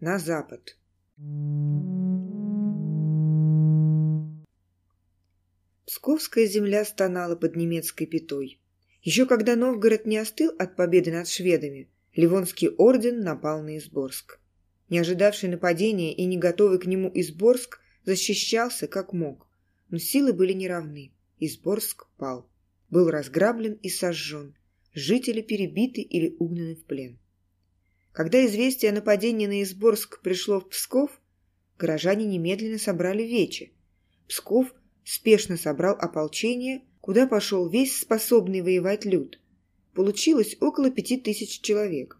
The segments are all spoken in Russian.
на запад. Псковская земля стонала под немецкой пятой. Еще когда Новгород не остыл от победы над шведами, Ливонский орден напал на Изборск. Не ожидавший нападения и не готовый к нему Изборск защищался как мог, но силы были неравны. Изборск пал. Был разграблен и сожжен. Жители перебиты или угнаны в плен. Когда известие о нападении на Изборск пришло в Псков, горожане немедленно собрали вечи. Псков спешно собрал ополчение, куда пошел весь способный воевать люд. Получилось около пяти тысяч человек.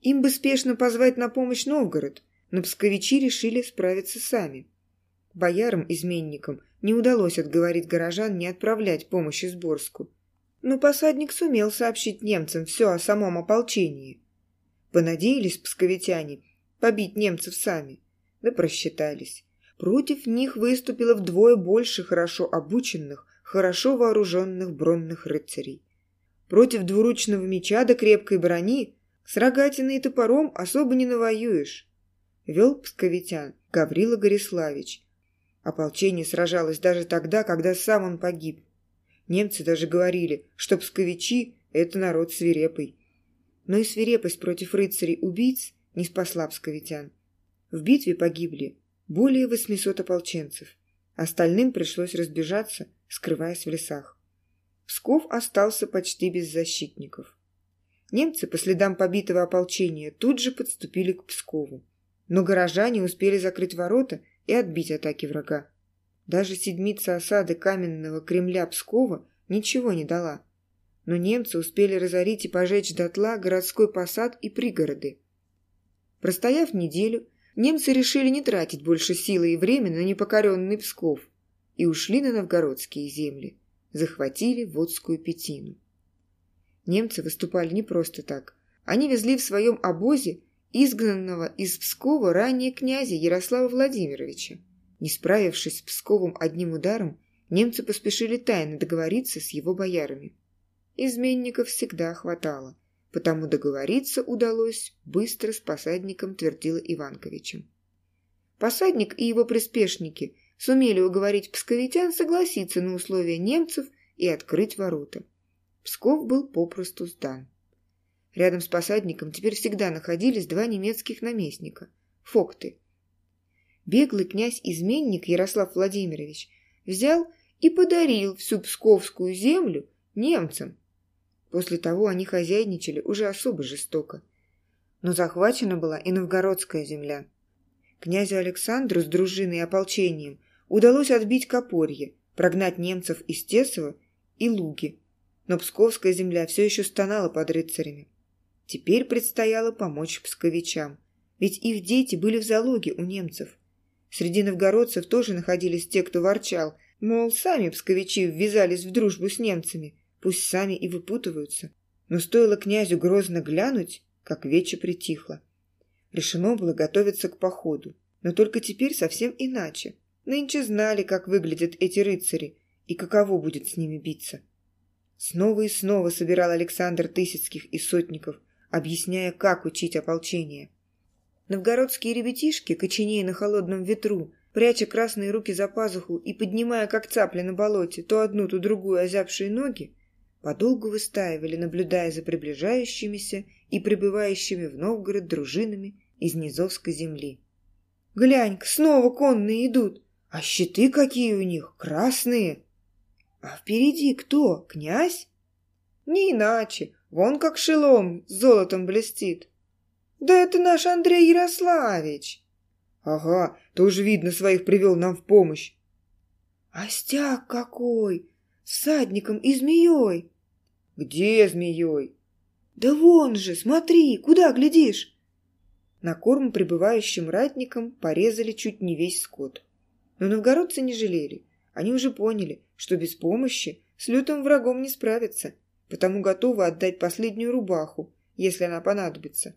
Им бы спешно позвать на помощь Новгород, но псковичи решили справиться сами. Боярам-изменникам не удалось отговорить горожан не отправлять помощь Изборску. Но посадник сумел сообщить немцам все о самом ополчении. Понадеялись псковитяне побить немцев сами, да просчитались. Против них выступило вдвое больше хорошо обученных, хорошо вооруженных бронных рыцарей. Против двуручного меча да крепкой брони с рогатиной и топором особо не навоюешь. Вел псковитян Гаврила Гориславич. Ополчение сражалось даже тогда, когда сам он погиб. Немцы даже говорили, что псковичи – это народ свирепый. Но и свирепость против рыцарей-убийц не спасла псковитян. В битве погибли более 800 ополченцев. Остальным пришлось разбежаться, скрываясь в лесах. Псков остался почти без защитников. Немцы по следам побитого ополчения тут же подступили к Пскову. Но горожане успели закрыть ворота и отбить атаки врага. Даже седмица осады каменного Кремля Пскова ничего не дала. Но немцы успели разорить и пожечь дотла городской посад и пригороды. Простояв неделю, немцы решили не тратить больше силы и времени на непокоренный Псков и ушли на новгородские земли, захватили Водскую Петину. Немцы выступали не просто так. Они везли в своем обозе изгнанного из Пскова ранее князя Ярослава Владимировича. Не справившись с Псковом одним ударом, немцы поспешили тайно договориться с его боярами. Изменников всегда хватало – потому договориться удалось быстро с посадником Твердила Иванковичем. Посадник и его приспешники сумели уговорить псковитян согласиться на условия немцев и открыть ворота. Псков был попросту сдан. Рядом с посадником теперь всегда находились два немецких наместника – фокты. Беглый князь-изменник Ярослав Владимирович взял и подарил всю псковскую землю немцам – После того они хозяйничали уже особо жестоко. Но захвачена была и новгородская земля. Князю Александру с дружиной и ополчением удалось отбить Копорье, прогнать немцев из Тесова и Луги. Но Псковская земля все еще стонала под рыцарями. Теперь предстояло помочь псковичам, ведь их дети были в залоге у немцев. Среди новгородцев тоже находились те, кто ворчал, мол, сами псковичи ввязались в дружбу с немцами – Пусть сами и выпутываются. Но стоило князю грозно глянуть, как вече притихло. Решено было готовиться к походу. Но только теперь совсем иначе. Нынче знали, как выглядят эти рыцари и каково будет с ними биться. Снова и снова собирал Александр Тысяцких и Сотников, объясняя, как учить ополчение. Новгородские ребятишки, коченея на холодном ветру, пряча красные руки за пазуху и поднимая, как цапли на болоте, то одну, то другую озябшие ноги, подолгу выстаивали, наблюдая за приближающимися и прибывающими в Новгород дружинами из Низовской земли. «Глянь-ка, снова конные идут! А щиты какие у них, красные!» «А впереди кто, князь?» «Не иначе, вон как шелом золотом блестит!» «Да это наш Андрей Ярославич!» «Ага, тоже видно своих привел нам в помощь!» «Остяк какой! С садником и змеей!» «Где змеей?» «Да вон же, смотри, куда глядишь?» На корм прибывающим ратникам порезали чуть не весь скот. Но новгородцы не жалели. Они уже поняли, что без помощи с лютым врагом не справиться, потому готовы отдать последнюю рубаху, если она понадобится.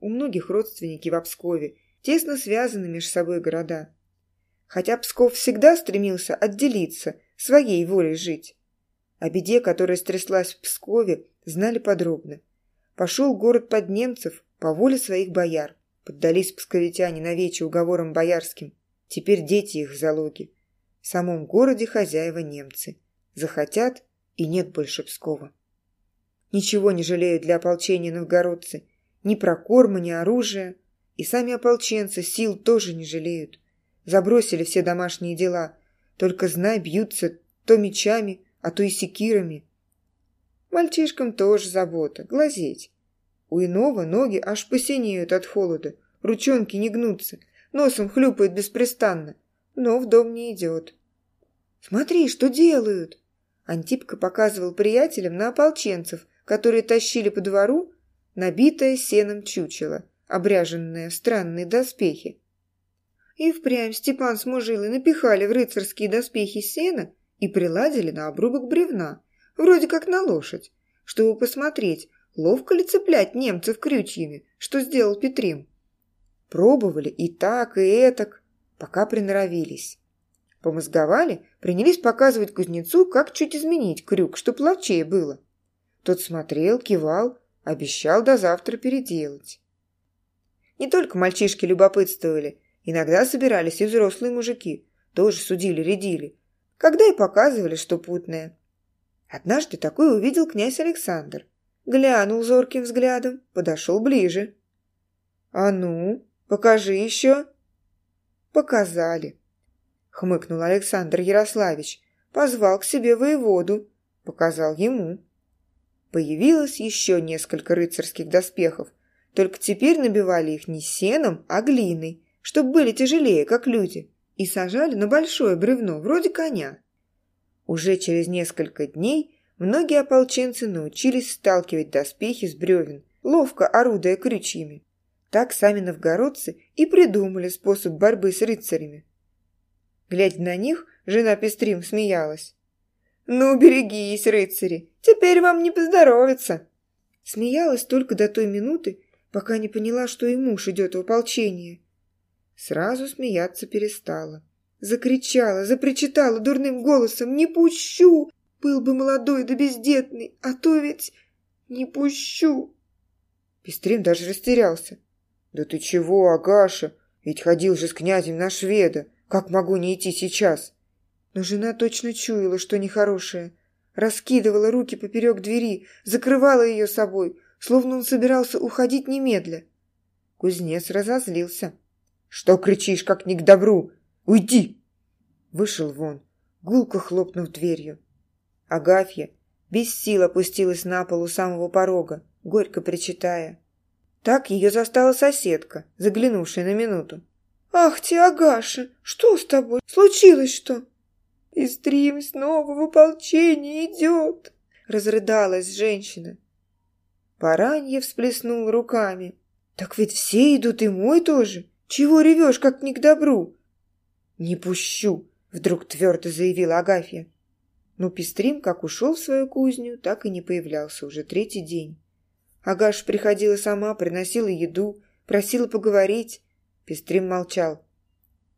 У многих родственники в Обскове тесно связаны между собой города. Хотя Псков всегда стремился отделиться, своей волей жить. О беде, которая стряслась в Пскове, знали подробно. Пошел город под немцев по воле своих бояр, Поддались псковитяне навече уговорам боярским. Теперь дети их в залоге. В самом городе хозяева немцы. Захотят, и нет больше Пскова. Ничего не жалеют для ополчения новгородцы. Ни прокорма, ни оружия. И сами ополченцы сил тоже не жалеют. Забросили все домашние дела. Только, знай, бьются то мечами, а то и секирами. Мальчишкам тоже забота, глазеть. У иного ноги аж посинеют от холода, ручонки не гнутся, носом хлюпает беспрестанно, но в дом не идет. «Смотри, что делают!» Антипка показывал приятелям на ополченцев, которые тащили по двору набитое сеном чучело, обряженное в странные доспехи. И впрямь Степан с Мужилой напихали в рыцарские доспехи сена и приладили на обрубок бревна, вроде как на лошадь, чтобы посмотреть, ловко ли цеплять немцев крючьями, что сделал Петрим. Пробовали и так, и этак, пока приноровились. Помозговали, принялись показывать кузнецу, как чуть изменить крюк, чтоб ловчее было. Тот смотрел, кивал, обещал до завтра переделать. Не только мальчишки любопытствовали, иногда собирались и взрослые мужики, тоже судили-рядили, когда и показывали, что путное. Однажды такой увидел князь Александр. Глянул зорким взглядом, подошел ближе. «А ну, покажи еще!» «Показали», — хмыкнул Александр Ярославич. Позвал к себе воеводу, показал ему. Появилось еще несколько рыцарских доспехов, только теперь набивали их не сеном, а глиной, чтобы были тяжелее, как люди, и сажали на большое бревно, вроде коня. Уже через несколько дней многие ополченцы научились сталкивать доспехи с бревен, ловко орудуя крючьями. Так сами новгородцы и придумали способ борьбы с рыцарями. Глядя на них, жена Пестрим смеялась. «Ну, берегись, рыцари, теперь вам не поздоровится!» Смеялась только до той минуты, пока не поняла, что и муж идет в ополчение. Сразу смеяться перестала. Закричала, запричитала дурным голосом «Не пущу! Был бы молодой да бездетный, а то ведь не пущу!» Пестрин даже растерялся. «Да ты чего, Агаша? Ведь ходил же с князем на шведа. Как могу не идти сейчас?» Но жена точно чуяла, что нехорошее. Раскидывала руки поперек двери, закрывала ее собой, словно он собирался уходить немедля. Кузнец разозлился. «Что кричишь, как не к добру? Уйди!» Вышел вон, гулко хлопнув дверью. Агафья без сил опустилась на пол у самого порога, горько причитая. Так ее застала соседка, заглянувшая на минуту. «Ах ты, Агаша, что с тобой? Случилось что?» «Истрим снова в ополчение идет!» Разрыдалась женщина. Паранье всплеснул руками. «Так ведь все идут и мой тоже. Чего ревешь, как не к добру?» «Не пущу!» — вдруг твердо заявила Агафья. Но Пестрим как ушел в свою кузню, так и не появлялся уже третий день. Агаш приходила сама, приносила еду, просила поговорить. Пестрим молчал.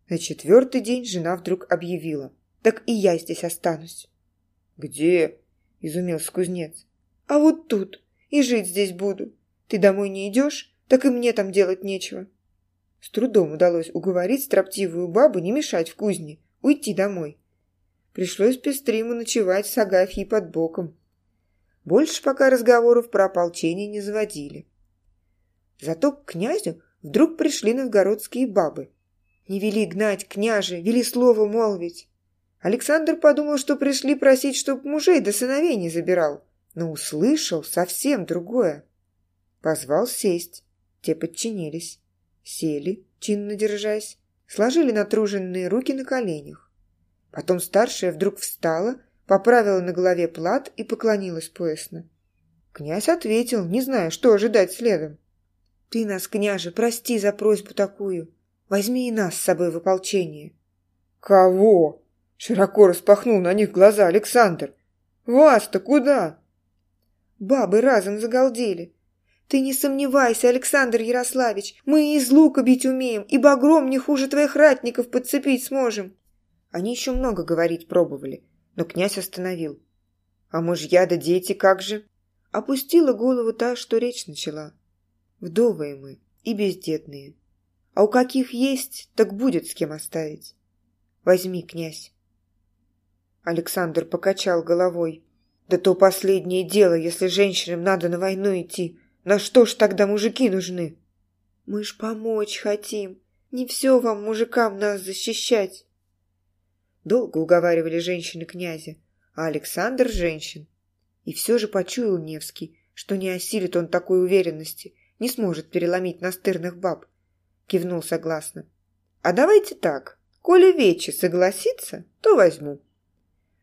На четвертый день жена вдруг объявила. «Так и я здесь останусь». «Где?» — изумился кузнец. «А вот тут. И жить здесь буду. Ты домой не идешь, так и мне там делать нечего». С трудом удалось уговорить строптивую бабу не мешать в кузне, уйти домой. Пришлось пестриму ночевать с Агафьей под боком. Больше пока разговоров про ополчение не заводили. Зато к князю вдруг пришли новгородские бабы. Не вели гнать княже, вели слово молвить. Александр подумал, что пришли просить, чтоб мужей до сыновей не забирал, но услышал совсем другое. Позвал сесть, те подчинились. Сели, чинно держась, сложили натруженные руки на коленях. Потом старшая вдруг встала, поправила на голове плат и поклонилась поясно. Князь ответил, не зная, что ожидать следом. «Ты нас, княже, прости за просьбу такую. Возьми и нас с собой в ополчение». «Кого?» — широко распахнул на них глаза Александр. «Вас-то куда?» Бабы разом загалдели. Ты не сомневайся, Александр Ярославич, мы из лука бить умеем, и багром не хуже твоих ратников подцепить сможем. Они еще много говорить пробовали, но князь остановил. А мужья да дети как же? Опустила голову та, что речь начала. Вдовые мы, и бездетные. А у каких есть, так будет с кем оставить. Возьми, князь. Александр покачал головой. Да то последнее дело, если женщинам надо на войну идти. На что ж тогда мужики нужны? Мы ж помочь хотим. Не все вам, мужикам, нас защищать. Долго уговаривали женщины князя, а Александр – женщин. И все же почуял Невский, что не осилит он такой уверенности, не сможет переломить настырных баб. Кивнул согласно. А давайте так, коли Вечи согласится, то возьму.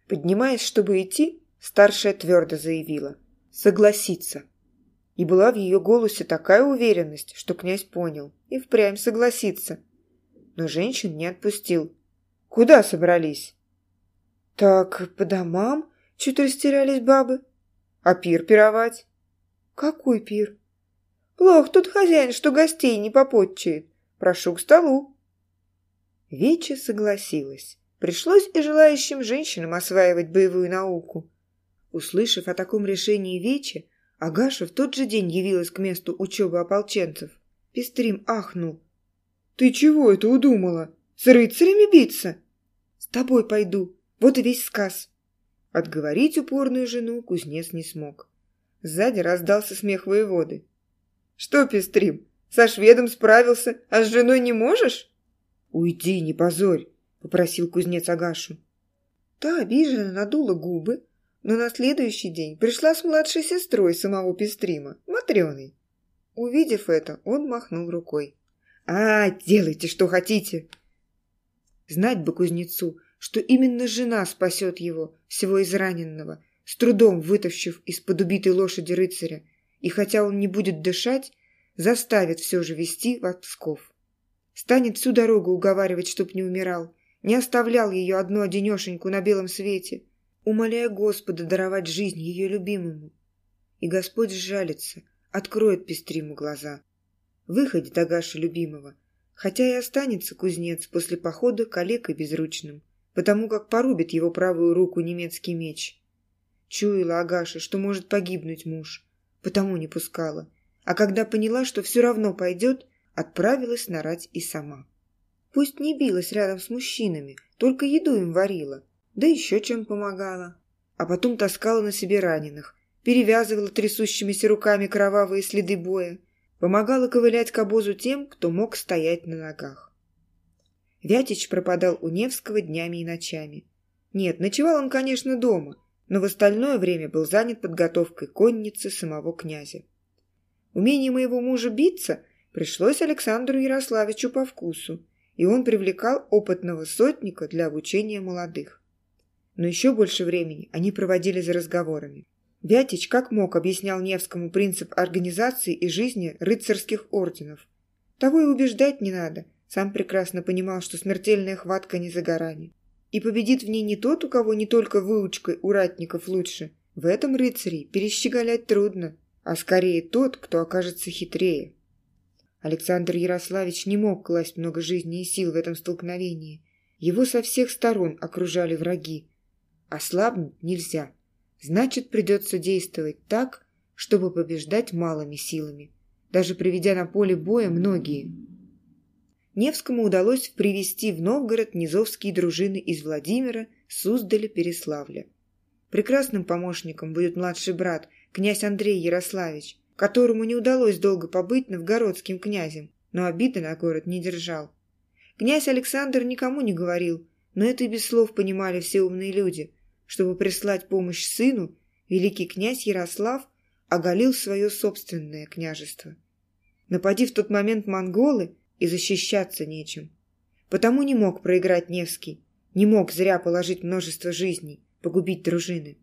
Поднимаясь, чтобы идти, Старшая твердо заявила. «Согласиться». И была в ее голосе такая уверенность, что князь понял. И впрямь согласиться. Но женщин не отпустил. «Куда собрались?» «Так, по домам?» Чуть растерялись бабы. «А пир пировать?» «Какой пир?» «Плох тут хозяин, что гостей не попотчает. Прошу к столу». Веча согласилась. Пришлось и желающим женщинам осваивать боевую науку. Услышав о таком решении Вечи, Агаша в тот же день явилась к месту учебы ополченцев. Пестрим ахнул. «Ты чего это удумала? С рыцарями биться?» «С тобой пойду. Вот и весь сказ». Отговорить упорную жену кузнец не смог. Сзади раздался смех воеводы. «Что, Пестрим, со шведом справился, а с женой не можешь?» «Уйди, не позорь», — попросил кузнец Агашу. Та обиженно надула губы, но на следующий день пришла с младшей сестрой самого Пестрима, Матрёной. Увидев это, он махнул рукой. «А, делайте, что хотите!» Знать бы кузнецу, что именно жена спасет его, всего израненного, с трудом вытащив из-под убитой лошади рыцаря, и хотя он не будет дышать, заставит все же вести в Псков. Станет всю дорогу уговаривать, чтоб не умирал, не оставлял ее одну-одинешеньку на белом свете, умоляя Господа даровать жизнь ее любимому. И Господь сжалится, откроет пестриму глаза. Выходит Агаша любимого, хотя и останется кузнец после похода калекой безручным, потому как порубит его правую руку немецкий меч. Чуяла Агаша, что может погибнуть муж, потому не пускала, а когда поняла, что все равно пойдет, отправилась нарать и сама. Пусть не билась рядом с мужчинами, только еду им варила, да еще чем помогала. А потом таскала на себе раненых, перевязывала трясущимися руками кровавые следы боя, помогала ковылять к обозу тем, кто мог стоять на ногах. Вятич пропадал у Невского днями и ночами. Нет, ночевал он, конечно, дома, но в остальное время был занят подготовкой конницы самого князя. Умение моего мужа биться пришлось Александру Ярославичу по вкусу, и он привлекал опытного сотника для обучения молодых но еще больше времени они проводили за разговорами. Вятич как мог объяснял Невскому принцип организации и жизни рыцарских орденов. Того и убеждать не надо, сам прекрасно понимал, что смертельная хватка не за горами. И победит в ней не тот, у кого не только выучкой у ратников лучше. В этом рыцарей перещеголять трудно, а скорее тот, кто окажется хитрее. Александр Ярославич не мог класть много жизни и сил в этом столкновении. Его со всех сторон окружали враги, Ослабнуть нельзя. Значит, придется действовать так, чтобы побеждать малыми силами, даже приведя на поле боя многие. Невскому удалось привести в Новгород низовские дружины из Владимира, Суздаля, Переславля. Прекрасным помощником будет младший брат, князь Андрей Ярославич, которому не удалось долго побыть новгородским князем, но обиды на город не держал. Князь Александр никому не говорил, но это и без слов понимали все умные люди, чтобы прислать помощь сыну, великий князь Ярослав оголил свое собственное княжество. Напади в тот момент монголы, и защищаться нечем. Потому не мог проиграть Невский, не мог зря положить множество жизней, погубить дружины.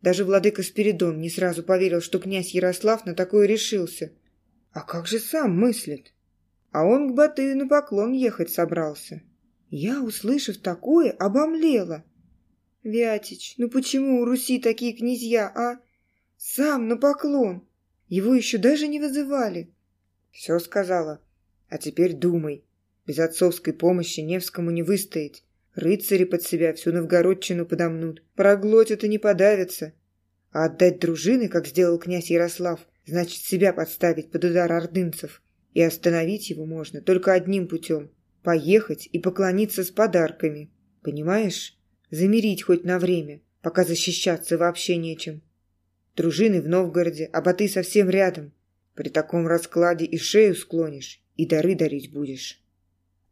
Даже владыка Спиридон не сразу поверил, что князь Ярослав на такое решился. А как же сам мыслит? А он к Батыю на поклон ехать собрался. Я, услышав такое, обомлела – Вятич, ну почему у Руси такие князья, а? Сам на поклон. Его еще даже не вызывали. Все сказала. А теперь думай. Без отцовской помощи Невскому не выстоять. Рыцари под себя всю новгородчину подомнут. Проглотят и не подавятся. А отдать дружины, как сделал князь Ярослав, значит себя подставить под удар ордынцев. И остановить его можно только одним путем – поехать и поклониться с подарками. Понимаешь? Замерить хоть на время, пока защищаться вообще нечем. Дружины в Новгороде, а Баты совсем рядом. При таком раскладе и шею склонишь, и дары дарить будешь.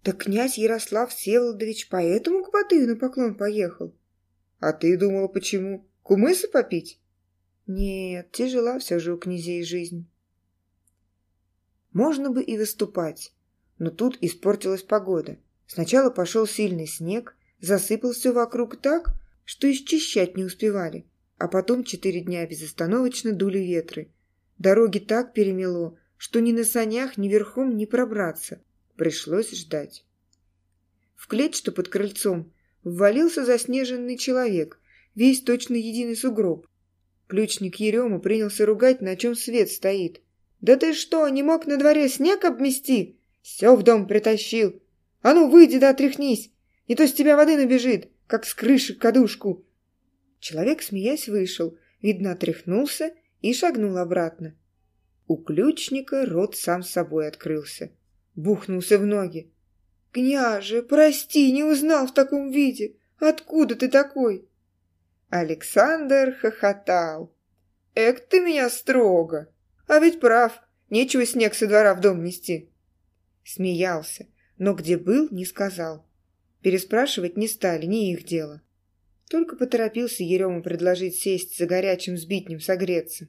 Так князь Ярослав Всеволодович поэтому к Батыю на поклон поехал? А ты думала, почему? Кумыса попить? Нет, тяжела все же у князей жизнь. Можно бы и выступать, но тут испортилась погода. Сначала пошел сильный снег, засыпал все вокруг так, что исчищать не успевали, а потом четыре дня безостановочно дули ветры. Дороги так перемело, что ни на санях, ни верхом не пробраться. Пришлось ждать. В клеть, что под крыльцом, ввалился заснеженный человек, весь точно единый сугроб. Ключник Ерема принялся ругать, на чем свет стоит. «Да ты что, не мог на дворе снег обмести? Все в дом притащил. А ну, выйди да отряхнись, не то с тебя воды набежит, как с крыши кадушку». Человек, смеясь, вышел, видно, отряхнулся и шагнул обратно. У ключника рот сам собой открылся. Бухнулся в ноги. «Княже, прости, не узнал в таком виде. Откуда ты такой?» Александр хохотал. «Эк ты меня строго! А ведь прав, нечего снег со двора в дом нести!» Смеялся, но где был, не сказал. Переспрашивать не стали, не их дело. Только поторопился Ерему предложить сесть за горячим сбитнем согреться.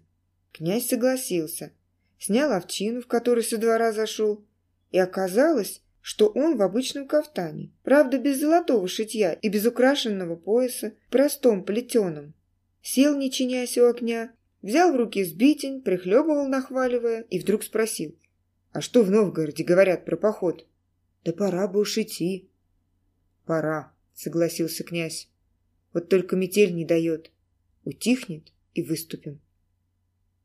Князь согласился, снял овчину, в которой со двора зашел, и оказалось, что он в обычном кафтане, правда без золотого шитья и без украшенного пояса, простом плетеном. Сел, не чинясь у окня, взял в руки сбитень, прихлебывал, нахваливая, и вдруг спросил, «А что в Новгороде говорят про поход?» «Да пора бы уж идти». «Пора», — согласился князь. «Вот только метель не дает. Утихнет и выступим».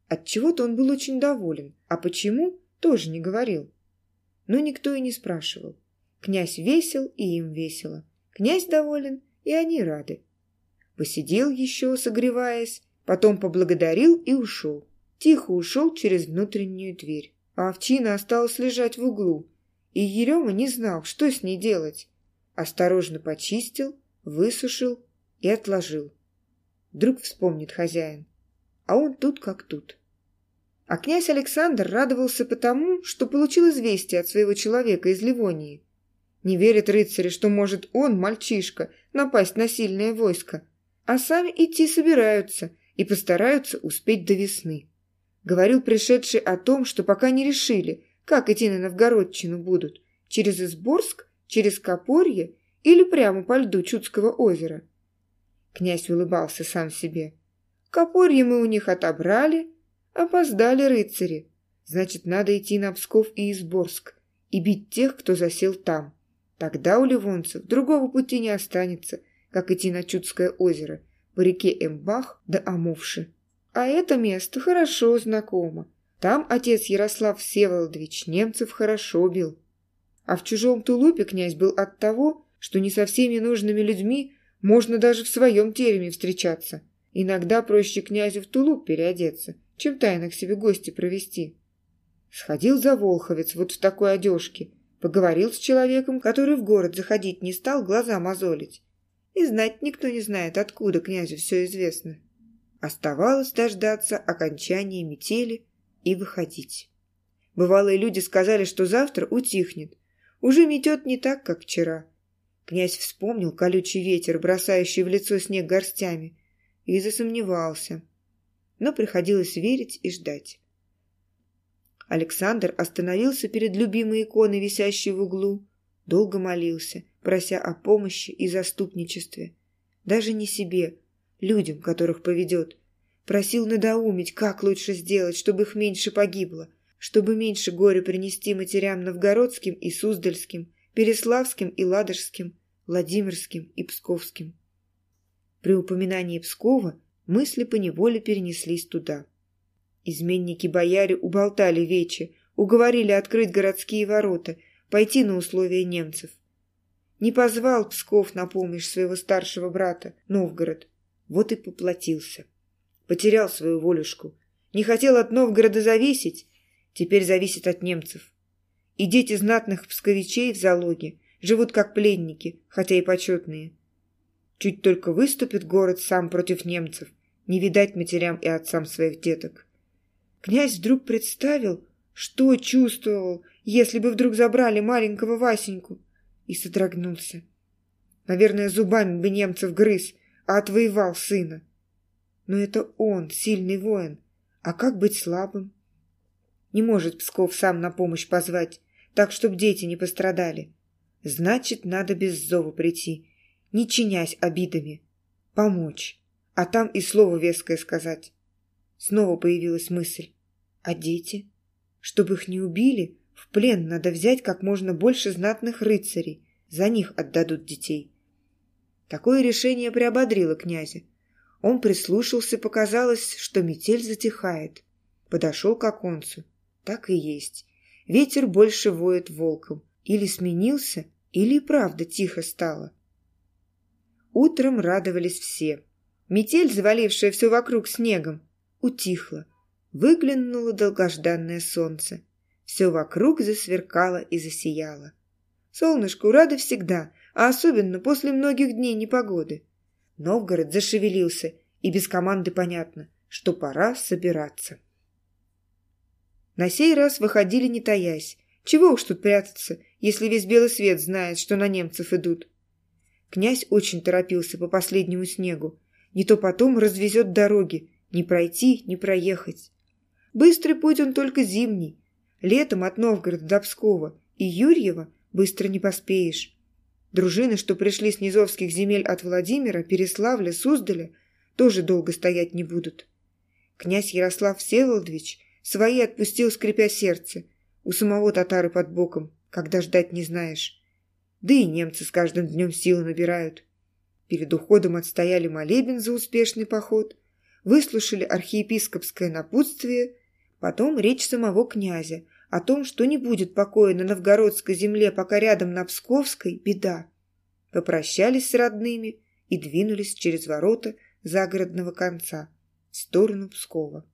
Отчего-то он был очень доволен, а почему, тоже не говорил но никто и не спрашивал. Князь весел, и им весело. Князь доволен, и они рады. Посидел еще, согреваясь, потом поблагодарил и ушел. Тихо ушел через внутреннюю дверь. А овчина осталась лежать в углу, и Ерема не знал, что с ней делать. Осторожно почистил, высушил и отложил. Вдруг вспомнит хозяин. А он тут как тут. А князь Александр радовался потому, что получил известие от своего человека из Ливонии. Не верит рыцари, что может он, мальчишка, напасть на сильное войско, а сами идти собираются и постараются успеть до весны. Говорил пришедший о том, что пока не решили, как идти на Новгородчину будут, через Изборск, через Копорье или прямо по льду Чудского озера. Князь улыбался сам себе. Копорье мы у них отобрали, Опоздали рыцари. Значит, надо идти на Псков и Изборск и бить тех, кто засел там. Тогда у ливонцев другого пути не останется, как идти на Чудское озеро, по реке Эмбах до Амовши. А это место хорошо знакомо. Там отец Ярослав Всеволодович немцев хорошо бил. А в чужом тулупе князь был от того, что не со всеми нужными людьми можно даже в своем тереме встречаться. Иногда проще князю в тулуп переодеться – чем тайно к себе гости провести. Сходил за Волховец вот в такой одежке, поговорил с человеком, который в город заходить не стал, глаза мозолить. И знать никто не знает, откуда князю все известно. Оставалось дождаться окончания метели и выходить. Бывалые люди сказали, что завтра утихнет. Уже метет не так, как вчера. Князь вспомнил колючий ветер, бросающий в лицо снег горстями, и засомневался но приходилось верить и ждать. Александр остановился перед любимой иконой, висящей в углу, долго молился, прося о помощи и заступничестве. Даже не себе, людям, которых поведет. Просил надоумить, как лучше сделать, чтобы их меньше погибло, чтобы меньше горя принести матерям новгородским и суздальским, переславским и ладожским, владимирским и псковским. При упоминании Пскова мысли поневоле перенеслись туда. Изменники-бояре уболтали Вечи, уговорили открыть городские ворота, пойти на условия немцев. Не позвал Псков на помощь своего старшего брата, Новгород. Вот и поплатился. Потерял свою волюшку. Не хотел от Новгорода зависеть, теперь зависит от немцев. и дети знатных псковичей в залоге живут как пленники, хотя и почетные. Чуть только выступит город сам против немцев, не видать матерям и отцам своих деток. Князь вдруг представил, что чувствовал, если бы вдруг забрали маленького Васеньку, и содрогнулся. Наверное, зубами бы немцев грыз, а отвоевал сына. Но это он, сильный воин. А как быть слабым? Не может Псков сам на помощь позвать, так, чтобы дети не пострадали. Значит, надо без зова прийти, не чинясь обидами. Помочь, а там и слово веское сказать. Снова появилась мысль. А дети? Чтобы их не убили, в плен надо взять как можно больше знатных рыцарей. За них отдадут детей. Такое решение приободрило князя. Он прислушался, показалось, что метель затихает. Подошел к оконцу. Так и есть. Ветер больше воет волком. Или сменился, или и правда тихо стало. Утром радовались все. Метель, завалившая все вокруг снегом, утихла. Выглянуло долгожданное солнце. Все вокруг засверкало и засияло. Солнышку рада всегда, а особенно после многих дней непогоды. Новгород зашевелился, и без команды понятно, что пора собираться. На сей раз выходили не таясь. Чего уж тут прятаться, если весь белый свет знает, что на немцев идут. Князь очень торопился по последнему снегу. Не то потом развезет дороги, не пройти, не проехать. Быстрый путь он только зимний. Летом от Новгорода до Пскова и Юрьева быстро не поспеешь. Дружины, что пришли с низовских земель от Владимира, Переславля, Суздаля, тоже долго стоять не будут. Князь Ярослав Всеволодович свои отпустил, скрипя сердце. У самого татары под боком, когда ждать не знаешь. Да и немцы с каждым днем силы набирают. Перед уходом отстояли молебен за успешный поход, выслушали архиепископское напутствие, потом речь самого князя о том, что не будет покоя на новгородской земле, пока рядом на Псковской беда. Попрощались с родными и двинулись через ворота загородного конца в сторону Пскова.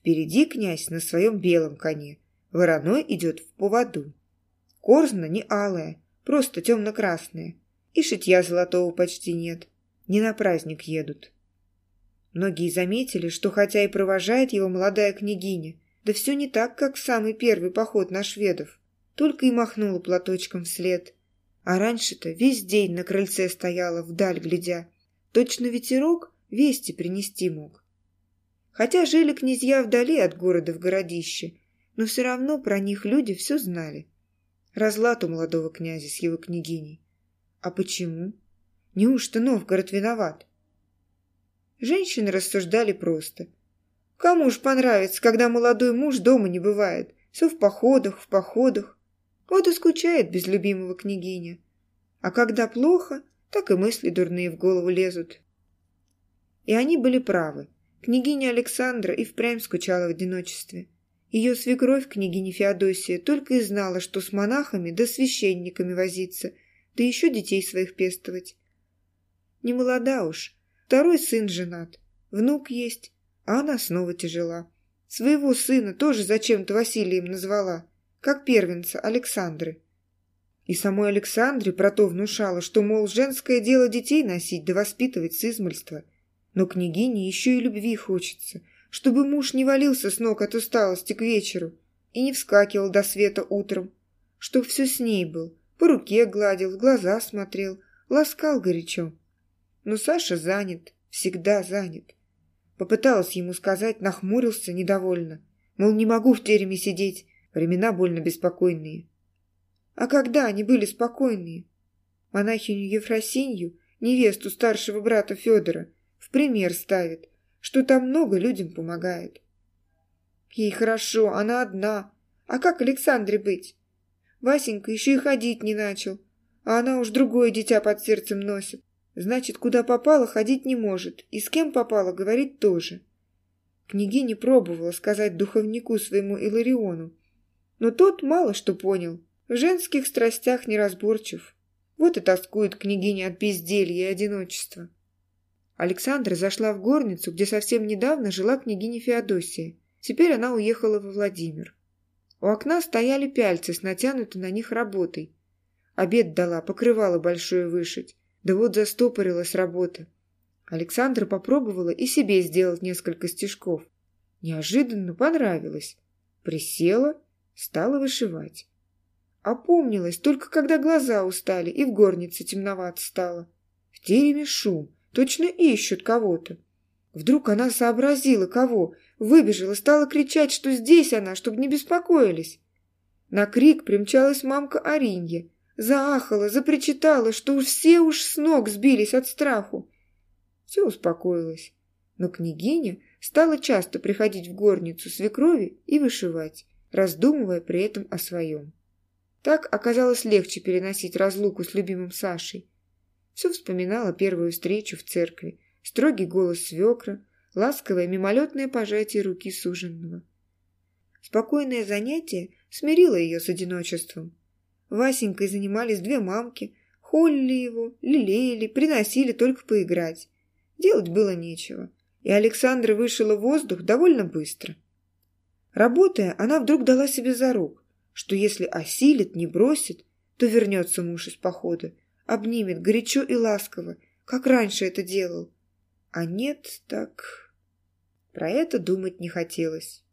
Впереди князь на своем белом коне, вороной идет в поводу. Корзна не алая, просто темно-красная, и шитья золотого почти нет, не на праздник едут. Многие заметили, что хотя и провожает его молодая княгиня, да все не так, как самый первый поход на шведов. Только и махнула платочком вслед. А раньше-то весь день на крыльце стояла, вдаль глядя. Точно ветерок вести принести мог. Хотя жили князья вдали от города в городище, но все равно про них люди все знали. Разлад у молодого князя с его княгиней. А почему? Неужто Новгород виноват? Женщины рассуждали просто. Кому ж понравится, когда молодой муж дома не бывает? Все в походах, в походах. Вот и скучает без любимого княгиня. А когда плохо, так и мысли дурные в голову лезут. И они были правы. Княгиня Александра и впрямь скучала в одиночестве. Ее свекровь, княгиня Феодосия, только и знала, что с монахами да священниками возиться, да еще детей своих пестовать. Не молода уж, второй сын женат, внук есть, а она снова тяжела. Своего сына тоже зачем-то Василием назвала, как первенца Александры. И самой Александре про то внушала, что, мол, женское дело детей носить да воспитывать с измольства. Но княгине еще и любви хочется, чтобы муж не валился с ног от усталости к вечеру и не вскакивал до света утром, чтоб все с ней был, по руке гладил, в глаза смотрел, ласкал горячо. Но Саша занят, всегда занят. Попыталась ему сказать, нахмурился недовольно. Мол, не могу в тереме сидеть, времена больно беспокойные. А когда они были спокойные? Монахиню Ефросинью, невесту старшего брата Федора, в пример ставит, что там много людям помогает. Ей хорошо, она одна. А как Александре быть? Васенька еще и ходить не начал, а она уж другое дитя под сердцем носит. Значит, куда попало, ходить не может, и с кем попало, говорить тоже. Княгиня пробовала сказать духовнику своему Илариону, но тот мало что понял, в женских страстях неразборчив. Вот и тоскует княгиня от безделья и одиночества. Александра зашла в горницу, где совсем недавно жила княгиня Феодосия. Теперь она уехала во Владимир. У окна стояли пяльцы с натянутой на них работой. Обед дала, покрывало большое вышить. Да вот застопорилась работа. Александра попробовала и себе сделать несколько стежков. Неожиданно понравилось. Присела, стала вышивать. Опомнилась только когда глаза устали и в горнице темновато стало. В тереме шум, точно ищут кого-то. Вдруг она сообразила, кого, выбежала, стала кричать, что здесь она, чтобы не беспокоились. На крик примчалась мамка Аринья, заахала, запричитала, что уж все уж с ног сбились от страху. Все успокоилось, но княгиня стала часто приходить в горницу свекрови и вышивать, раздумывая при этом о своем. Так оказалось легче переносить разлуку с любимым Сашей. Все вспоминала первую встречу в церкви, строгий голос свекра, ласковое мимолетное пожатие руки суженного. Спокойное занятие смирило ее с одиночеством. Васенькой занимались две мамки, холли его, лелеяли, приносили только поиграть. Делать было нечего, и Александра вышила воздух довольно быстро. Работая, она вдруг дала себе за рук, что если осилит, не бросит, то вернется муж из похода, обнимет горячо и ласково, как раньше это делал. А нет, так... Про это думать не хотелось.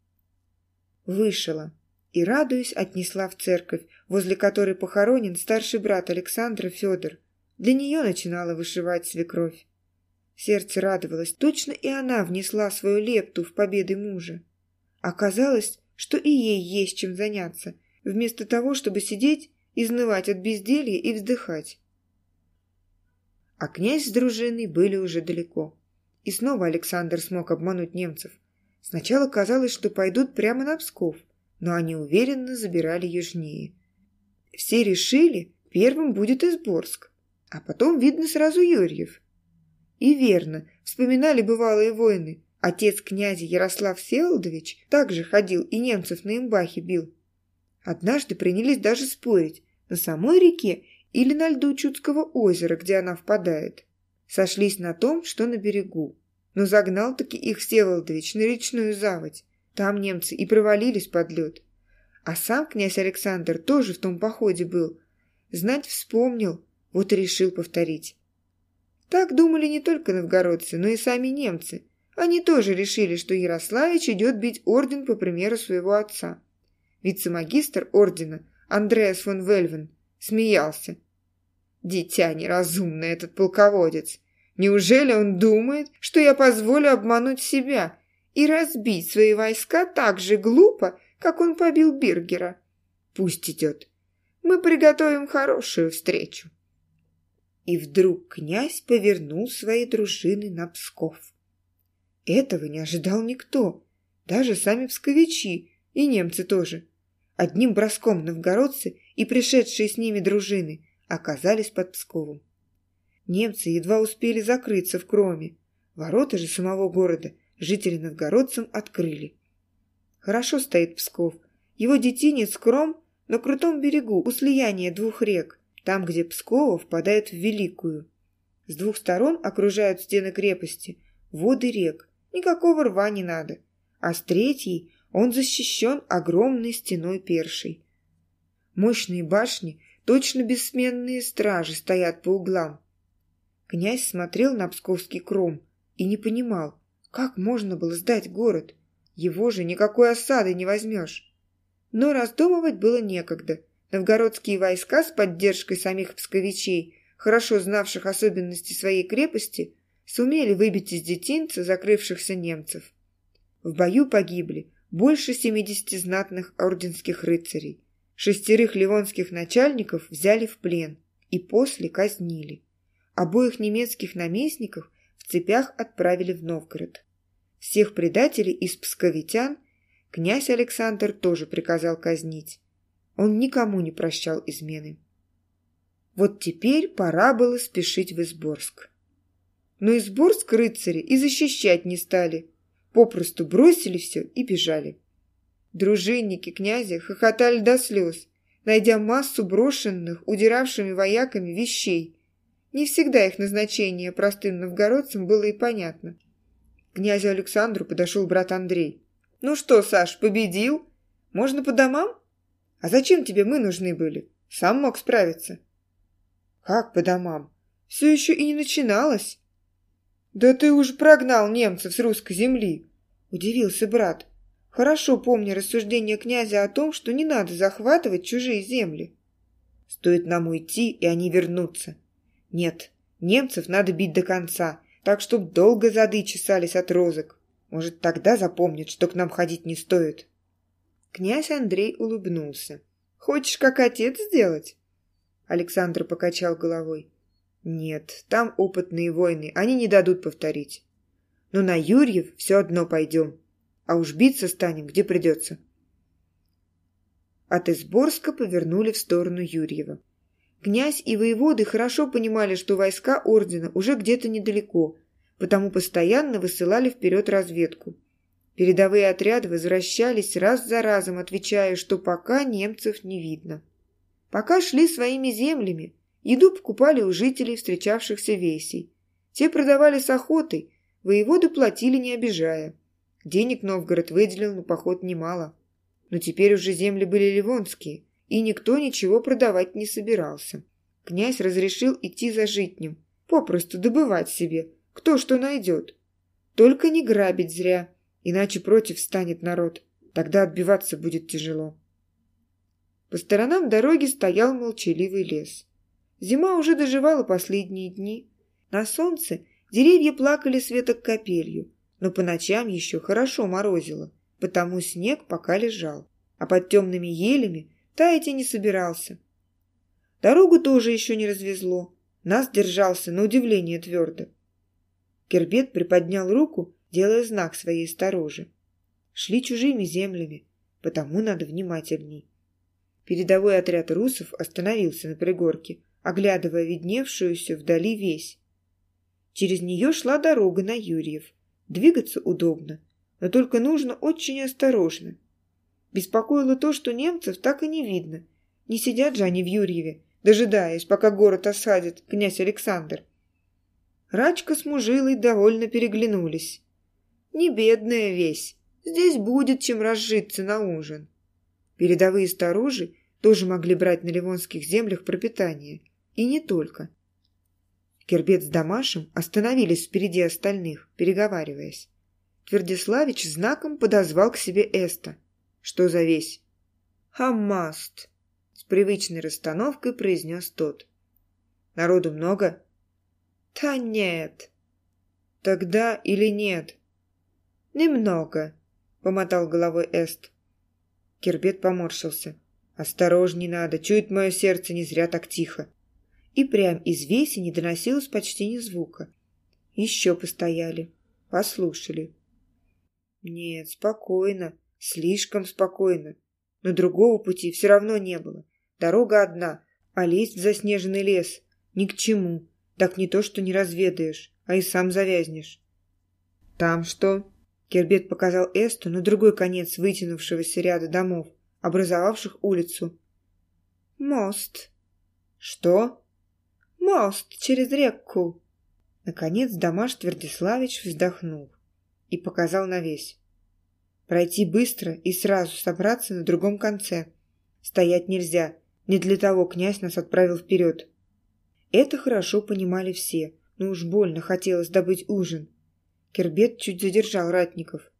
Вышила и, радуясь, отнесла в церковь, возле которой похоронен старший брат Александра Федор. Для нее начинала вышивать свекровь. Сердце радовалось, точно и она внесла свою лепту в победы мужа. Оказалось, что и ей есть чем заняться, вместо того, чтобы сидеть, изнывать от безделья и вздыхать. А князь с дружиной были уже далеко. И снова Александр смог обмануть немцев. Сначала казалось, что пойдут прямо на Псков, но они уверенно забирали южнее. Все решили, первым будет Изборск, а потом видно сразу Юрьев. И верно, вспоминали бывалые войны. Отец князя Ярослав Всеволодович также ходил и немцев на имбахе бил. Однажды принялись даже спорить, на самой реке или на льду Чудского озера, где она впадает. Сошлись на том, что на берегу. Но загнал-таки их Всеволодович на речную заводь. Там немцы и провалились под лед. А сам князь Александр тоже в том походе был. Знать вспомнил, вот и решил повторить. Так думали не только новгородцы, но и сами немцы. Они тоже решили, что Ярославич идет бить орден по примеру своего отца. Вице-магистр ордена Андреас фон Вельвен смеялся. «Дитя неразумное этот полководец! Неужели он думает, что я позволю обмануть себя и разбить свои войска так же глупо, как он побил Биргера? Пусть идет. Мы приготовим хорошую встречу!» И вдруг князь повернул свои дружины на Псков. Этого не ожидал никто, даже сами псковичи и немцы тоже. Одним броском новгородцы и пришедшие с ними дружины оказались под Псковом. Немцы едва успели закрыться в кроме. Ворота же самого города жители новгородцам открыли. Хорошо стоит Псков. Его детинец Кром на крутом берегу у слияния двух рек – там, где Пскова впадает в Великую. С двух сторон окружают стены крепости, воды рек, никакого рва не надо, а с третьей он защищен огромной стеной першей. Мощные башни, точно бессменные стражи стоят по углам. Князь смотрел на псковский кром и не понимал, как можно было сдать город. Его же никакой осады не возьмешь. Но раздумывать было некогда – Новгородские войска с поддержкой самих псковичей, хорошо знавших особенности своей крепости, сумели выбить из детинца закрывшихся немцев. В бою погибли больше 70 знатных орденских рыцарей. Шестерых ливонских начальников взяли в плен и после казнили. Обоих немецких наместников в цепях отправили в Новгород. Всех предателей из псковитян князь Александр тоже приказал казнить. Он никому не прощал измены. Вот теперь пора было спешить в Изборск. Но Изборск рыцари и защищать не стали. Попросту бросили все и бежали. Дружинники князя хохотали до слез, найдя массу брошенных, удиравшими вояками вещей. Не всегда их назначение простым новгородцам было и понятно. К князю Александру подошел брат Андрей. «Ну что, Саш, победил?» Можно по домам? А зачем тебе мы нужны были? Сам мог справиться. Как по домам? Все еще и не начиналось. Да ты уж прогнал немцев с русской земли, удивился брат. Хорошо помню рассуждение князя о том, что не надо захватывать чужие земли. Стоит нам уйти, и они вернутся. Нет, немцев надо бить до конца, так чтоб долго зады чесались от розок. Может, тогда запомнят, что к нам ходить не стоит. Князь Андрей улыбнулся. «Хочешь, как отец сделать?» Александр покачал головой. «Нет, там опытные воины, они не дадут повторить. Но на Юрьев все одно пойдем а уж биться станем, где придется. От Изборска повернули в сторону Юрьева. Князь и воеводы хорошо понимали, что войска ордена уже где-то недалеко, потому постоянно высылали вперед разведку. Передовые отряды возвращались раз за разом, отвечая, что пока немцев не видно. Пока шли своими землями, еду покупали у жителей, встречавшихся весей. Те продавали с охотой, воеводы платили не обижая. Денег Новгород выделил на поход немало. Но теперь уже земли были ливонские, и никто ничего продавать не собирался. Князь разрешил идти за житнем, попросту добывать себе, кто что найдет. Только не грабить зря, иначе против станет народ. Тогда отбиваться будет тяжело. По сторонам дороги стоял молчаливый лес. Зима уже доживала последние дни. На солнце деревья плакали светок капелью, но по ночам еще хорошо морозило, потому снег пока лежал, а под темными елями таять и не собирался. Дорогу тоже еще не развезло, нас держался на удивление твердо. Кербет приподнял руку, делая знак своей сторожи. Шли чужими землями, потому надо внимательней. Передовой отряд русов остановился на пригорке, оглядывая видневшуюся вдали весь. Через нее шла дорога на Юрьев. Двигаться удобно, но только нужно очень осторожно. Беспокоило то, что немцев так и не видно. Не сидят же они в Юрьеве, дожидаясь, пока город осадит князь Александр. Рачка с Мужилой довольно переглянулись. Не бедная весь, здесь будет чем разжиться на ужин. Передовые сторожи тоже могли брать на ливонских землях пропитание. И не только. Кербет с Дамашем остановились впереди остальных, переговариваясь. Твердиславич знаком подозвал к себе Эста. Что за весь? «Хамаст», — с привычной расстановкой произнес тот. «Народу много?» «Та нет». «Тогда или нет?» «Немного», — помотал головой Эст. Кербет поморщился. «Осторожней надо, чует мое сердце не зря так тихо и прям из веси не доносилось почти ни звука. Еще постояли, послушали. Нет, спокойно, слишком спокойно. Но другого пути все равно не было. Дорога одна, а лезть в заснеженный лес ни к чему. Так не то, что не разведаешь, а и сам завязнешь. «Там что?» Кербет показал Эсту на другой конец вытянувшегося ряда домов, образовавших улицу. «Мост». «Что?» Мост через реку!» Наконец Дамаш Твердиславич вздохнул и показал на весь. Пройти быстро и сразу собраться на другом конце. Стоять нельзя, не для того князь нас отправил вперед. Это хорошо понимали все, но уж больно хотелось добыть ужин. Кербет чуть задержал ратников.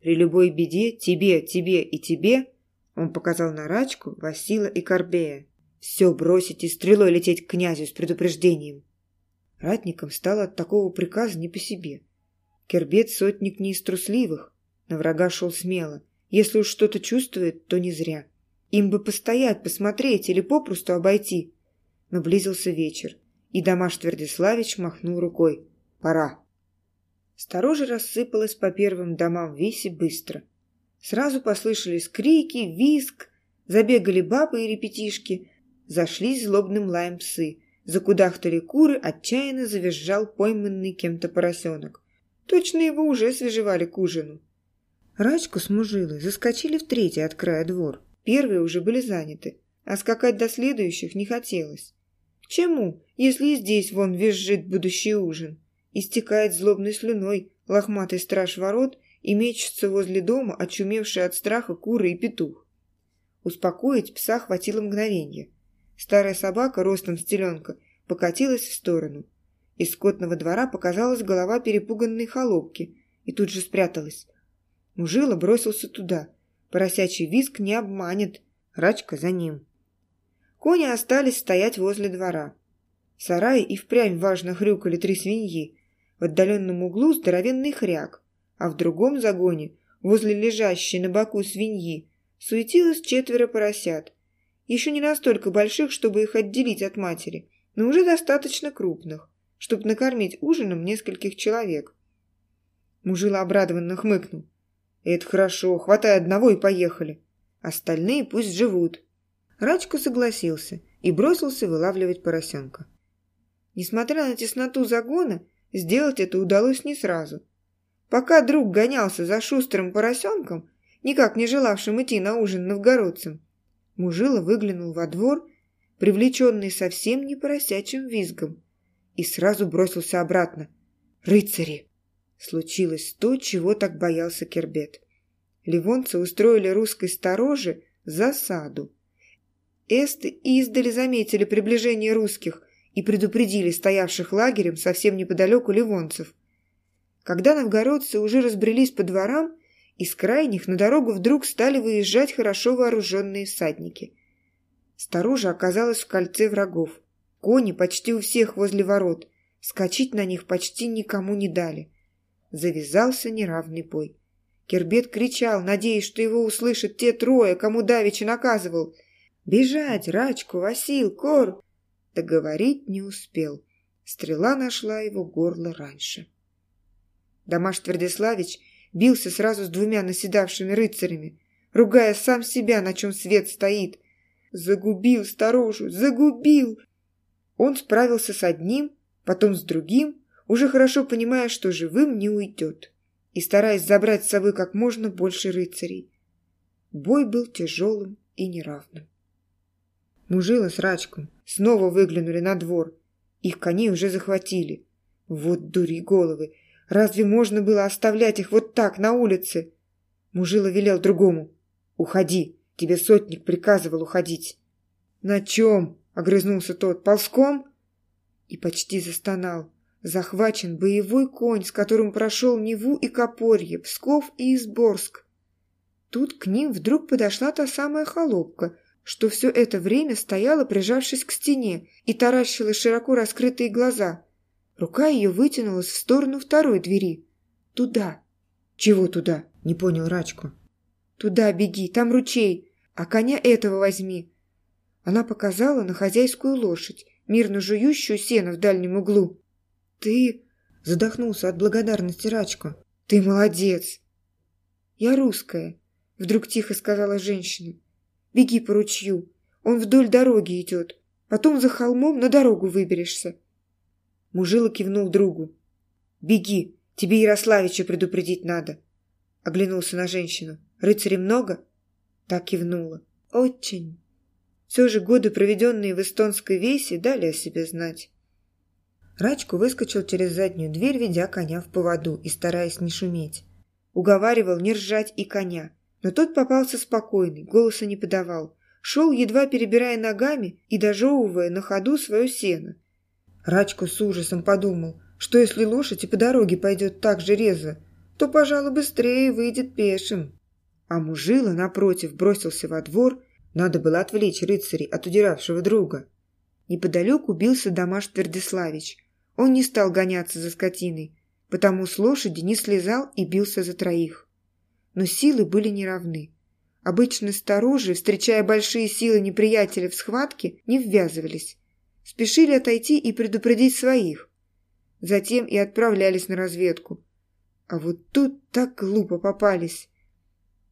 «При любой беде тебе, тебе и тебе...» Он показал на Рачку, Васила и Корбея. Все бросить и стрелой лететь к князю с предупреждением. Ратникам стало от такого приказа не по себе. Кербет сотник не из трусливых, на врага шел смело. Если уж что-то чувствует, то не зря. Им бы постоять, посмотреть или попросту обойти. Но близился вечер, и Дамаш Твердиславич махнул рукой. «Пора». Сторожа рассыпалась по первым домам веси быстро. Сразу послышались крики, визг, забегали бабы и репетишки, Зашлись злобным лаем псы. Закудахтали куры, отчаянно завизжал пойманный кем-то поросенок. Точно его уже свежевали к ужину. Рачку с мужилой заскочили в третий от края двор. Первые уже были заняты, а скакать до следующих не хотелось. К чему, если и здесь вон визжит будущий ужин? Истекает злобной слюной лохматый страж ворот и мечется возле дома, очумевший от страха куры и петух. Успокоить пса хватило мгновения. Старая собака, ростом с теленка, покатилась в сторону. Из скотного двора показалась голова перепуганной холопки и тут же спряталась. Мужила бросился туда. Поросячий визг не обманет. Рачка за ним. Кони остались стоять возле двора. В сарае и впрямь важно хрюкали три свиньи. В отдаленном углу здоровенный хряк, а в другом загоне, возле лежащей на боку свиньи, суетилось четверо поросят. Еще не настолько больших, чтобы их отделить от матери, но уже достаточно крупных, чтобы накормить ужином нескольких человек. Мужила обрадованно хмыкнул. «Это хорошо, хватай одного и поехали. Остальные пусть живут». Рачка согласился и бросился вылавливать поросенка. Несмотря на тесноту загона, сделать это удалось не сразу. Пока друг гонялся за шустрым поросенком, никак не желавшим идти на ужин новгородцам, Мужила выглянул во двор, привлеченный совсем не поросячим визгом, и сразу бросился обратно. «Рыцари!» Случилось то, чего так боялся Кербет. Ливонцы устроили русской стороже засаду. Эсты издали заметили приближение русских и предупредили стоявших лагерем совсем неподалеку ливонцев. Когда новгородцы уже разбрелись по дворам, из крайних на дорогу вдруг стали выезжать хорошо вооруженные всадники. Сторожа оказалась в кольце врагов. Кони почти у всех возле ворот. Скочить на них почти никому не дали. Завязался неравный бой. Кербет кричал, надеясь, что его услышат те трое, кому Давича наказывал. «Бежать! Рачку! Васил! Кор!» Договорить не успел. Стрела нашла его горло раньше. Дамаш Твердиславич бился сразу с двумя наседавшими рыцарями, ругая сам себя, на чем свет стоит. «Загубил сторожу! Загубил!» Он справился с одним, потом с другим, уже хорошо понимая, что живым не уйдет, и стараясь забрать с собой как можно больше рыцарей. Бой был тяжелым и неравным. Мужила с Рачком снова выглянули на двор. Их коней уже захватили. Вот дури головы! Разве можно было оставлять их вот так на улице? Мужила велел другому. «Уходи! Тебе сотник приказывал уходить!» «На чем?» — огрызнулся тот. «Ползком?» И почти застонал захвачен боевой конь, с которым прошел Неву и Копорье, Псков и Изборск. Тут к ним вдруг подошла та самая холопка, что все это время стояла, прижавшись к стене, и таращила широко раскрытые глаза. Рука ее вытянулась в сторону второй двери. «Туда». «Чего туда?» – не понял Рачку. «Туда беги, там ручей, а коня этого возьми». Она показала на хозяйскую лошадь, мирно жующую сено в дальнем углу. «Ты...» — задохнулся от благодарности Рачко. «Ты молодец!» «Я русская», — вдруг тихо сказала женщина. «Беги по ручью, он вдоль дороги идет, потом за холмом на дорогу выберешься». Мужила кивнул другу. «Беги, тебе Ярославича предупредить надо», — оглянулся на женщину. «Рыцарей много?» Так кивнула. «Очень». Все же годы, проведенные в эстонской весе, дали о себе знать. Рачку выскочил через заднюю дверь, ведя коня в поводу и стараясь не шуметь. Уговаривал не ржать и коня. Но тот попался спокойный, голоса не подавал. Шел, едва перебирая ногами и дожевывая на ходу свое сено. Рачку с ужасом подумал, что если лошадь и по дороге пойдет так же резво, то, пожалуй, быстрее выйдет пешим. А мужила, напротив, бросился во двор, надо было отвлечь рыцарей от удиравшего друга. Неподалеку бился Дамаш Твердиславич. Он не стал гоняться за скотиной, потому с лошади не слезал и бился за троих. Но силы были неравны. Обычно сторожи, встречая большие силы неприятеля в схватке, не ввязывались. Спешили отойти и предупредить своих. Затем и отправлялись на разведку. А вот тут так глупо попались.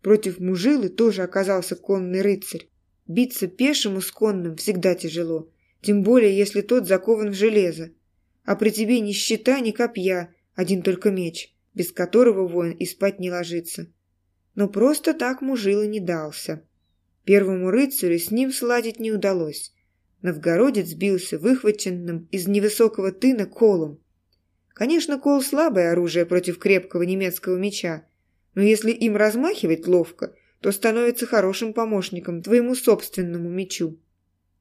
Против мужилы тоже оказался конный рыцарь. Биться пешему с конным всегда тяжело, тем более если тот закован в железо а при тебе ни щита, ни копья, один только меч, без которого воин и спать не ложится. Но просто так мужила не дался. Первому рыцарю с ним сладить не удалось. Новгородец сбился выхваченным из невысокого тына колом. Конечно, кол – слабое оружие против крепкого немецкого меча, но если им размахивать ловко, то становится хорошим помощником твоему собственному мечу.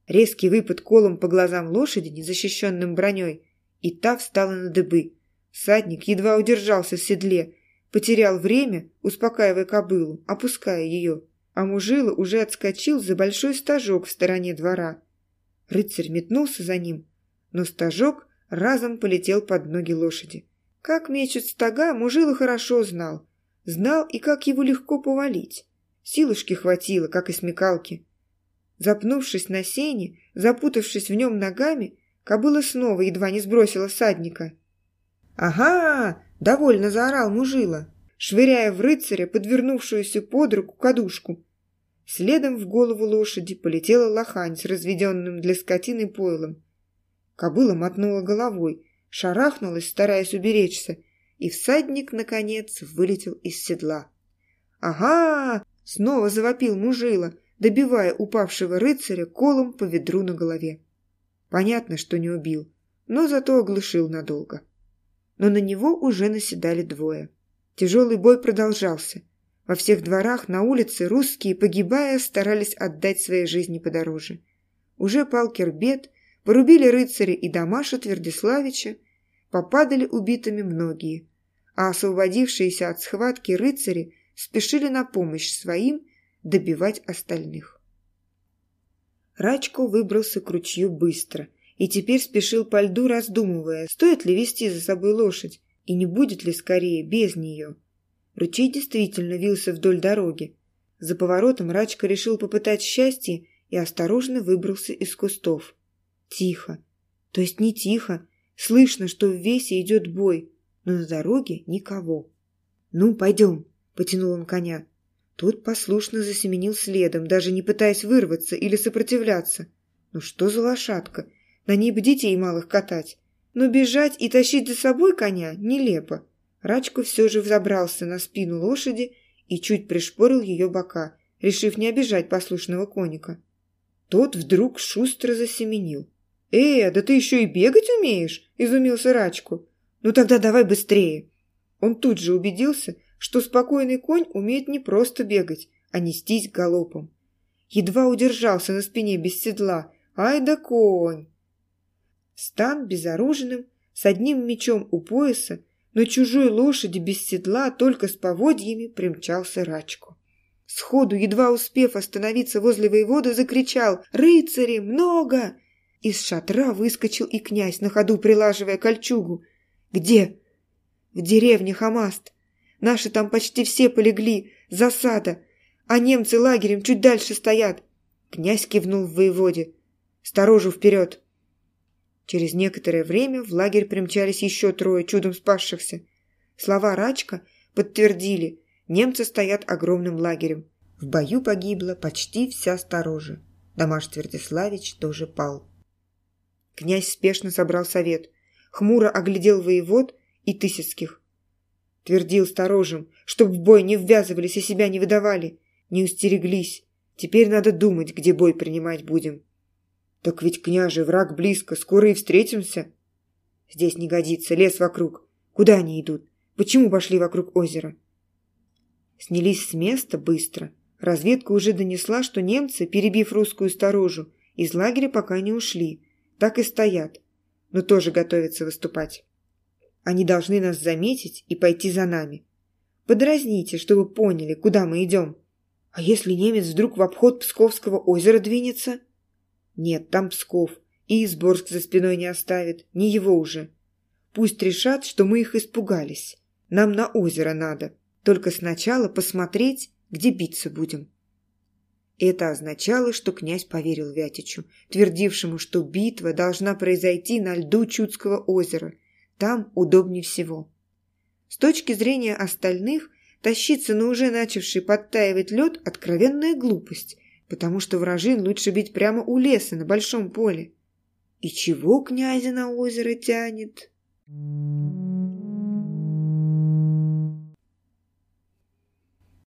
Резкий выпад колом по глазам лошади, незащищенным броней, и та встала на дыбы. Садник едва удержался в седле, потерял время, успокаивая кобылу, опуская ее, а мужила уже отскочил за большой стажок в стороне двора. Рыцарь метнулся за ним, но стажок разом полетел под ноги лошади. Как мечет стога, мужила хорошо знал. Знал и как его легко повалить. Силушки хватило, как и смекалки. Запнувшись на сене, запутавшись в нем ногами, кобыла снова едва не сбросила садника. «Ага!» — довольно заорал мужила, швыряя в рыцаря подвернувшуюся под руку кадушку. Следом в голову лошади полетела лохань с разведенным для скотины пойлом. Кобыла мотнула головой, шарахнулась, стараясь уберечься, и всадник, наконец, вылетел из седла. «Ага!» — снова завопил мужила, добивая упавшего рыцаря колом по ведру на голове. Понятно, что не убил, но зато оглушил надолго. Но на него уже наседали двое. Тяжелый бой продолжался. Во всех дворах на улице русские, погибая, старались отдать свои жизни подороже. Уже пал Кербет, порубили рыцари и Дамаша Твердиславича, попадали убитыми многие, а освободившиеся от схватки рыцари спешили на помощь своим добивать остальных. Рачко выбрался к ручью быстро и теперь спешил по льду, раздумывая, стоит ли вести за собой лошадь и не будет ли скорее без нее. Ручей действительно вился вдоль дороги. За поворотом Рачка решил попытать счастье и осторожно выбрался из кустов. Тихо. То есть не тихо. Слышно, что в весе идет бой, но на дороге никого. «Ну, пойдем», — потянул он коня. Тот послушно засеменил следом, даже не пытаясь вырваться или сопротивляться. Ну что за лошадка? На ней бы детей малых катать. Но бежать и тащить за собой коня нелепо. Рачку все же взобрался на спину лошади и чуть пришпорил ее бока, решив не обижать послушного коника. Тот вдруг шустро засеменил. «Э, да ты еще и бегать умеешь?» – изумился Рачку. «Ну тогда давай быстрее». Он тут же убедился, что спокойный конь умеет не просто бегать, а нестись галопом. Едва удержался на спине без седла. Ай да конь! Стан безоруженным, с одним мечом у пояса, но чужой лошади без седла, только с поводьями примчался Рачку. Сходу, едва успев остановиться возле воевода, закричал «Рыцари, много!» Из шатра выскочил и князь, на ходу прилаживая кольчугу. «Где?» «В деревне Хамаст. Наши там почти все полегли. Засада. А немцы лагерем чуть дальше стоят. Князь кивнул в воеводе. Сторожу вперед. Через некоторое время в лагерь примчались еще трое чудом спасшихся. Слова Рачка подтвердили, немцы стоят огромным лагерем. В бою погибла почти вся сторожа. Домаш Твердиславич тоже пал. Князь спешно собрал совет. Хмуро оглядел воевод и Тысяцких. Твердил сторожем, чтоб в бой не ввязывались и себя не выдавали. Не устереглись. Теперь надо думать, где бой принимать будем. Так ведь, княже, враг близко, скоро и встретимся. Здесь не годится, лес вокруг. Куда они идут? Почему пошли вокруг озера? Снялись с места быстро. Разведка уже донесла, что немцы, перебив русскую сторожу, из лагеря пока не ушли. Так и стоят, но тоже готовятся выступать. Они должны нас заметить и пойти за нами. Подразните, чтобы поняли, куда мы идем. А если немец вдруг в обход Псковского озера двинется? Нет, там Псков. И Изборск за спиной не оставит. Не его уже. Пусть решат, что мы их испугались. Нам на озеро надо. Только сначала посмотреть, где биться будем. Это означало, что князь поверил Вятичу, твердившему, что битва должна произойти на льду Чудского озера – там удобнее всего. С точки зрения остальных, тащиться на уже начавший подтаивать лед – откровенная глупость, потому что вражин лучше бить прямо у леса на большом поле. И чего князя на озеро тянет?